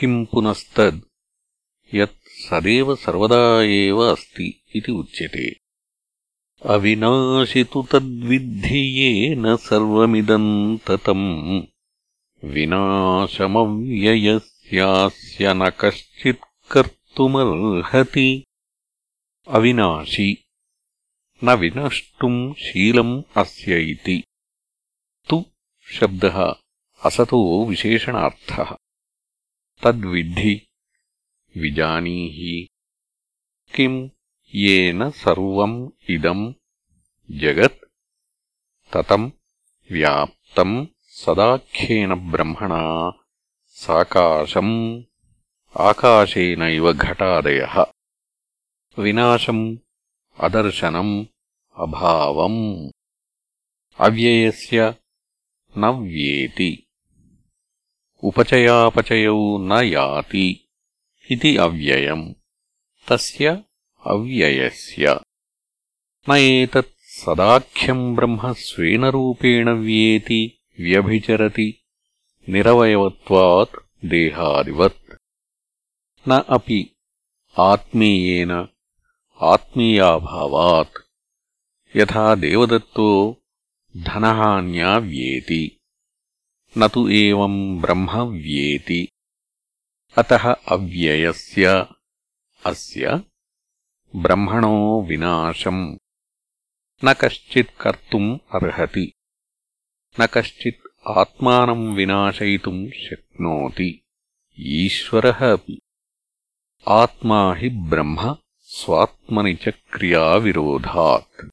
किम् पुनस्तद्? यत् सदेव सर्वदा एव अस्ति इति उच्यते। अविनाशि तु तद्विद्धि येन सर्वमिदम् ततम्। विनाशमव्ययस्यास्य न कश्चित् कर्तुमर्हति। अविनाशि न विनष्टुम् शीलम् अस्य इति। तु शब्दः असतो विशेषणार्थः तद्विद्धि। विजानीहि। किम् येन सर्वम् इदम्? जगत् ततम् व्याप्तम् सदाख्येन ब्रह्मणा। साकाशम् आकाशेन इव घटादयः। विनाशम् अदर्शनम् अभावम्। अव्ययस्य न व्येति उपचयापचयौ न याति इति अव्ययम्। तस्य अव्ययस्य। न एतत् सदाख्यम् ब्रह्म स्वेन रूपेण व्येति, व्यभिचरति, निरवयवत्वात् देहादिवत्। न अपि आत्मीयेन आत्मीयाभावात्। यथा देवदत्तो धनहान्या व्येति। न तु एवम् ब्रह्म व्येति अतः अव्ययस्य अस्य ब्रह्मणो विनाशम्। न कश्चित् कर्तुम् अर्हति। न कश्चित् आत्मानम् विनाशयितुम् शक्नोति। ईश्वरः अपि। आत्मा हि ब्रह्म स्वात्मनि च क्रियाविरोधात्